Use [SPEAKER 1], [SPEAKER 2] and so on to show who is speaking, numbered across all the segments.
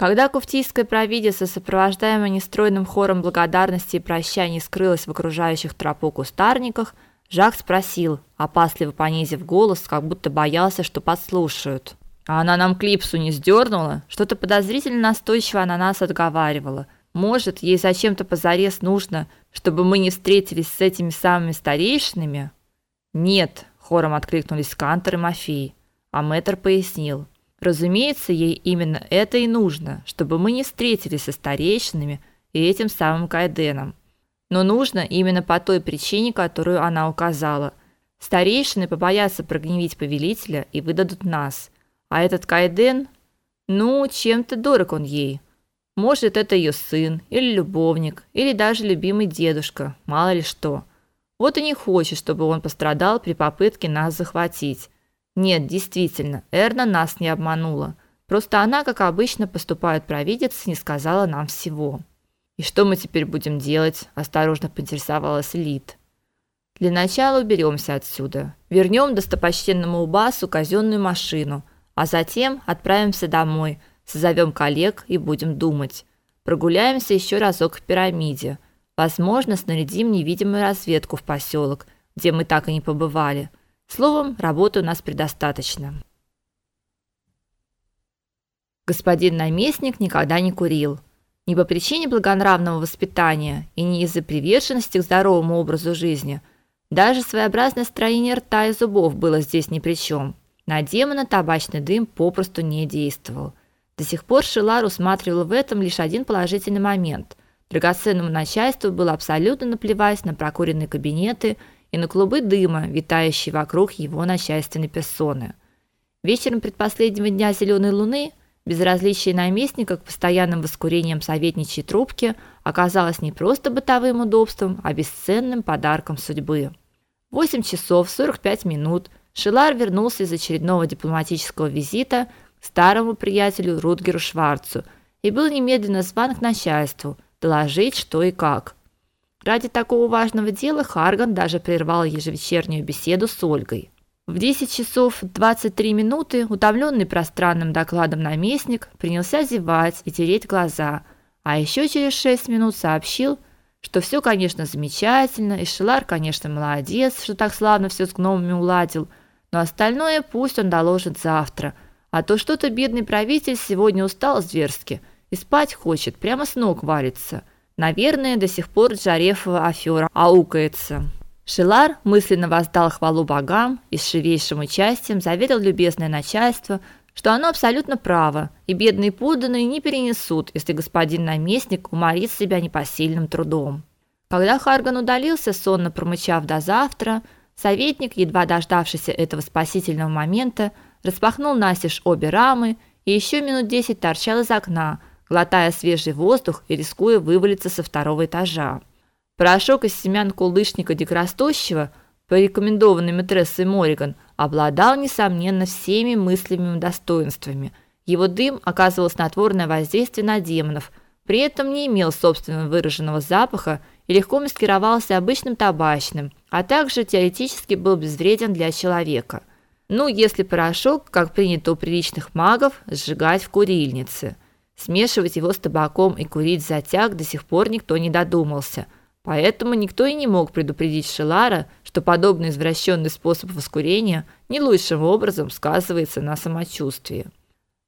[SPEAKER 1] Когда куфтийская провидица, сопровождаемая нестройным хором благодарности и прощаний, скрылась в окружающих тропу кустарниках, Жак спросил, опасливо понизив голос, как будто боялся, что подслушают. А она нам клипсу не сдернула? Что-то подозрительно настойчиво она нас отговаривала. Может, ей зачем-то позарез нужно, чтобы мы не встретились с этими самыми старейшинами? Нет, хором откликнулись Кантор и Мафей. А мэтр пояснил: Разумеется, ей именно это и нужно, чтобы мы не встретились со старейшинами и этим самым Кайденом. Но нужно именно по той причине, которую она указала. Старейшины побоятся прогневить повелителя и выдадут нас. А этот Кайден, ну, чем-то дорог он ей. Может, это ее сын или любовник, или даже любимый дедушка, мало ли что. Вот и не хочет, чтобы он пострадал при попытке нас захватить. Нет, действительно, Эрна нас не обманула. Просто она, как обычно, поступает провидец, не сказала нам всего. И что мы теперь будем делать? осторожно поинтересовалась Лид. Для начала уберемся отсюда. Вернем достопочтенному Убасу казенную машину, а затем отправимся домой, созовем коллег и будем думать. Прогуляемся еще разок в пирамиде. Возможно, снарядим невидимую разведку в поселок, где мы так и не побывали. Словом, работы у нас предостаточно. Господин наместник никогда не курил. Не по причине благонравного воспитания и не из-за приверженности к здоровому образу жизни. Даже своеобразное строение рта и зубов было здесь ни при чем. На демона табачный дым попросту не действовал. До сих пор Шилар усматривал в этом лишь один положительный момент. Драгоценному начальству было абсолютно наплевать на прокуренные кабинеты и на клубы дыма, витающие вокруг его начальственной персоны. Вечером предпоследнего дня зеленой луны безразличие наместника к постоянным воскурениям советничьей трубки оказалось не просто бытовым удобством, а бесценным подарком судьбы. 8 часов 45 минут Шилар вернулся из очередного дипломатического визита к старому приятелю Рутгеру Шварцу и был немедленно зван к начальству доложить, что и как. Ради такого важного дела Харган даже прервал ежевечернюю беседу с Ольгой. В 10 часов 23 минуты, утомленный пространным докладом наместник, принялся зевать и тереть глаза, а еще через 6 минут сообщил, что все, конечно, замечательно, и Шилар, конечно, молодец, что так славно все с гномами уладил, но остальное пусть он доложит завтра, а то что-то бедный правитель сегодня устал зверски и спать хочет, прямо с ног валится. Наверное, до сих пор Джарефова афера аукается. Шилар мысленно воздал хвалу богам и с живейшим участием заверил любезное начальство, что оно абсолютно право, и бедные подданные не перенесут, если господин наместник уморит себя непосильным трудом. Когда Харган удалился, сонно промычав до завтра, советник, едва дождавшийся этого спасительного момента, распахнул настежь обе рамы и еще минут десять торчал из окна, глотая свежий воздух и рискуя вывалиться со второго этажа. Порошок из семян кулдышника дикорастущего, порекомендованный митрессой Мориган, обладал несомненно всеми мыслимыми достоинствами. Его дым оказывал снотворное воздействие на демонов, при этом не имел собственного выраженного запаха и легко маскировался обычным табачным, а также теоретически был безвреден для человека. Ну, если порошок, как принято у приличных магов, сжигать в курильнице – Смешивать его с табаком и курить затяг до сих пор никто не додумался. Поэтому никто и не мог предупредить Шелара, что подобный извращенный способ воскурения не лучшим образом сказывается на самочувствии.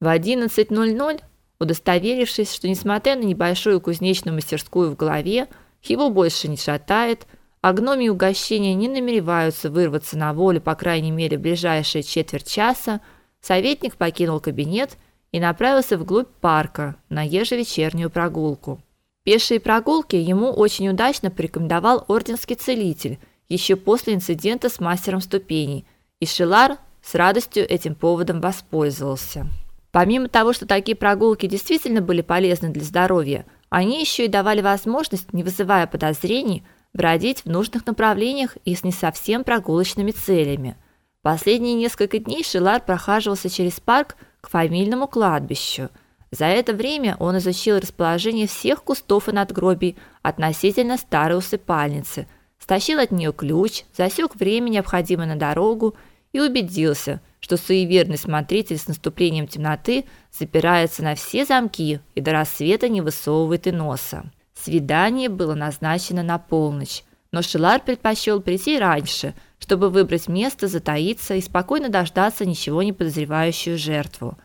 [SPEAKER 1] В 11:00, удостоверившись, что несмотря на небольшую кузнечную мастерскую в голове, его больше не шатает, а гномии угощения не намереваются вырваться на волю, по крайней мере, в ближайшие четверть часа, советник покинул кабинет и направился вглубь парка на ежевечернюю прогулку. Пешие прогулки ему очень удачно порекомендовал орденский целитель еще после инцидента с мастером ступеней, и Шилар с радостью этим поводом воспользовался. Помимо того, что такие прогулки действительно были полезны для здоровья, они еще и давали возможность, не вызывая подозрений, бродить в нужных направлениях и с не совсем прогулочными целями. Последние несколько дней Шилар прохаживался через парк к фамильному кладбищу. За это время он изучил расположение всех кустов и надгробий относительно старой усыпальницы, стащил от нее ключ, засек время, необходимое на дорогу, и убедился, что суеверный смотритель с наступлением темноты запирается на все замки и до рассвета не высовывает и носа. Свидание было назначено на полночь, но Шилар предпочел прийти раньше, чтобы выбрать место, затаиться и спокойно дождаться ничего не подозревающую жертву.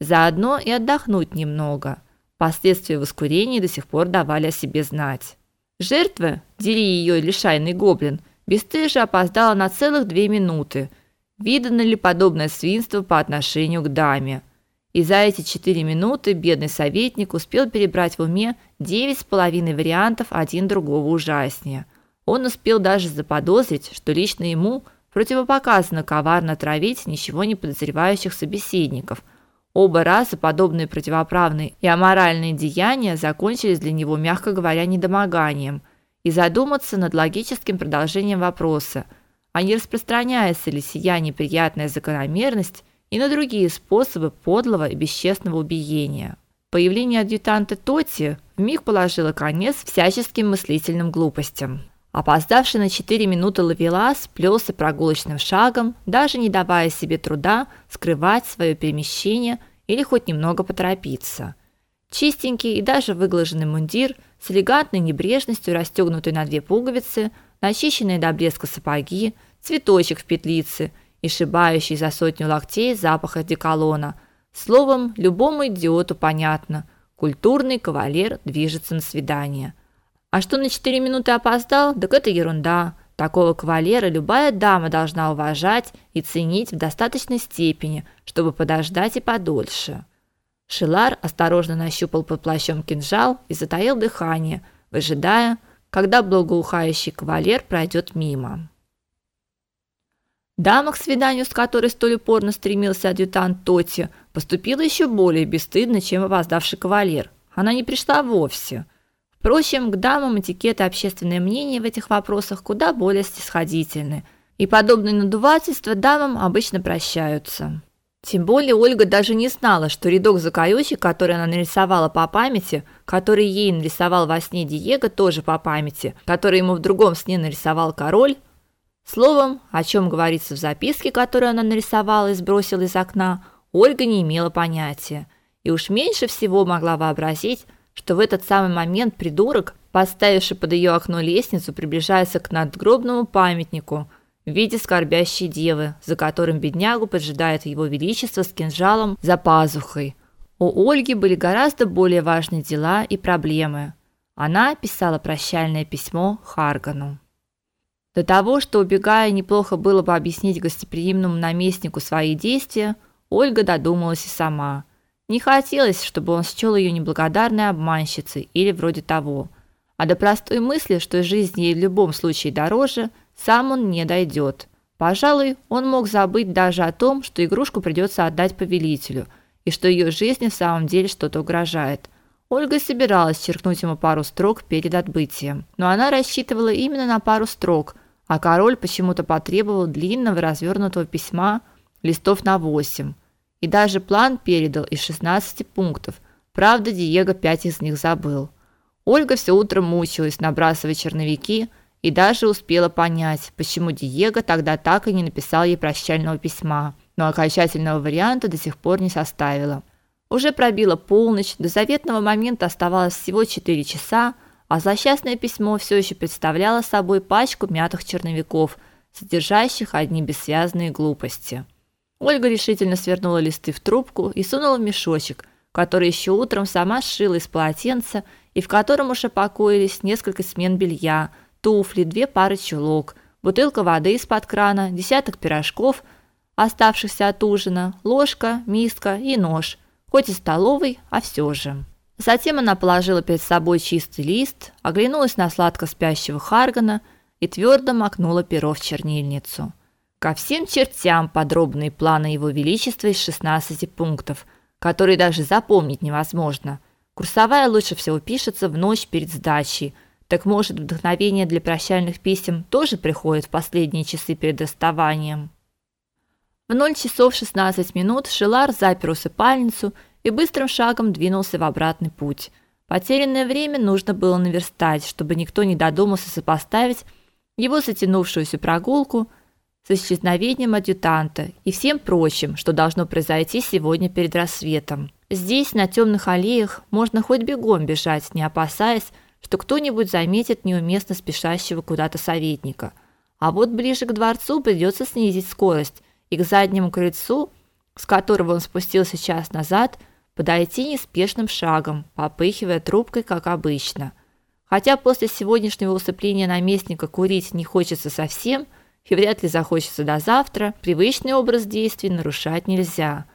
[SPEAKER 1] Заодно и отдохнуть немного. Последствия воскурения до сих пор давали о себе знать. Жертва, дери ее лишайный гоблин, бесстыже опоздала на целых две минуты. Видано ли подобное свинство по отношению к даме? И за эти четыре минуты бедный советник успел перебрать в уме девять с половиной вариантов один другого ужаснее. Он успел даже заподозрить, что лично ему противопоказано коварно травить ничего не подозревающих собеседников. Оба раза подобные противоправные и аморальные деяния закончились для него, мягко говоря, недомоганием. И задуматься над логическим продолжением вопроса, а не распространяется ли сия неприятная закономерность и на другие способы подлого и бесчестного убиения. Появление адъютанта Тоти вмиг положило конец всяческим мыслительным глупостям. Опоздавший на 4 минуты Лавелас плелся прогулочным шагом, даже не давая себе труда скрывать свое перемещение или хоть немного поторопиться. Чистенький и даже выглаженный мундир с элегантной небрежностью расстегнутый на две пуговицы, начищенные до блеска сапоги, цветочек в петлице – и шибающий за сотню локтей запах одеколона. Словом, любому идиоту понятно. Культурный кавалер движется на свидание. А что на 4 минуты опоздал? Так это ерунда. Такого кавалера любая дама должна уважать и ценить в достаточной степени, чтобы подождать и подольше. Шилар осторожно нащупал под плащом кинжал и затаил дыхание, выжидая, когда благоухающий кавалер пройдет мимо. Дама, к свиданию с которой столь упорно стремился адъютант Тоти, поступила еще более бесстыдно, чем опоздавший кавалер. Она не пришла вовсе. Впрочем, к дамам этикет и общественное мнение в этих вопросах куда более снисходительны, и подобные надувательства дамам обычно прощаются. Тем более Ольга даже не знала, что рядок закоючек, который она нарисовала по памяти, который ей нарисовал во сне Диего тоже по памяти, который ему в другом сне нарисовал король, Словом, о чем говорится в записке, которую она нарисовала и сбросила из окна, Ольга не имела понятия, и уж меньше всего могла вообразить, что в этот самый момент придурок, поставивший под ее окно лестницу, приближается к надгробному памятнику в виде скорбящей девы, за которым беднягу поджидает его величество с кинжалом за пазухой. У Ольги были гораздо более важные дела и проблемы. Она писала прощальное письмо Харгану. До того, что убегая, неплохо было бы объяснить гостеприимному наместнику свои действия, Ольга додумалась и сама. Не хотелось, чтобы он счел ее неблагодарной обманщицей или вроде того. А до простой мысли, что жизнь ей в любом случае дороже, сам он не дойдет. Пожалуй, он мог забыть даже о том, что игрушку придется отдать повелителю, и что ее жизни в самом деле что-то угрожает. Ольга собиралась черкнуть ему пару строк перед отбытием, но она рассчитывала именно на пару строк – а король почему-то потребовал длинного развернутого письма листов на 8. И даже план передал из 16 пунктов. Правда, Диего пять из них забыл. Ольга все утро мучилась, набрасывая черновики, и даже успела понять, почему Диего тогда так и не написал ей прощального письма, но окончательного варианта до сих пор не составила. Уже пробила полночь, до заветного момента оставалось всего 4 часа, а злосчастное письмо все еще представляло собой пачку мятых черновиков, содержащих одни бессвязные глупости. Ольга решительно свернула листы в трубку и сунула в мешочек, который еще утром сама сшила из полотенца и в котором уже покоились несколько смен белья, туфли, две пары чулок, бутылка воды из-под крана, десяток пирожков, оставшихся от ужина, ложка, миска и нож, хоть и столовый, а все же. Затем она положила перед собой чистый лист, оглянулась на сладко спящего Харгана и твердо макнула перо в чернильницу. Ко всем чертям подробные планы его величества из 16 пунктов, которые даже запомнить невозможно. Курсовая лучше всего пишется в ночь перед сдачей. Так может, вдохновение для прощальных писем тоже приходит в последние часы перед расставанием. В 0 часов 16 минут Шилар запер усыпальницу и быстрым шагом двинулся в обратный путь. Потерянное время нужно было наверстать, чтобы никто не додумался сопоставить его затянувшуюся прогулку с исчезновением адъютанта и всем прочим, что должно произойти сегодня перед рассветом. Здесь, на темных аллеях, можно хоть бегом бежать, не опасаясь, что кто-нибудь заметит неуместно спешащего куда-то советника. А вот ближе к дворцу придется снизить скорость и к заднему крыльцу, с которого он спустился час назад, подойти неспешным шагом, попыхивая трубкой, как обычно. Хотя после сегодняшнего усыпления наместника курить не хочется совсем, и вряд ли захочется до завтра, привычный образ действий нарушать нельзя.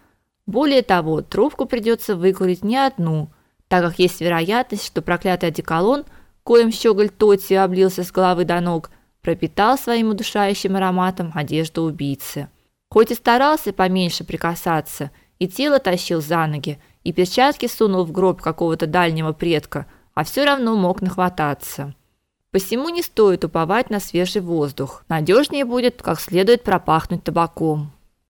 [SPEAKER 1] Более того, трубку придется выкурить не одну, так как есть вероятность, что проклятый одеколон, коим щеголь Тоти облился с головы до ног, пропитал своим удушающим ароматом одежду убийцы. Хоть и старался поменьше прикасаться, и тело тащил за ноги, и перчатки сунул в гроб какого-то дальнего предка, а все равно мог нахвататься. Посему не стоит уповать на свежий воздух. Надежнее будет как следует пропахнуть табаком.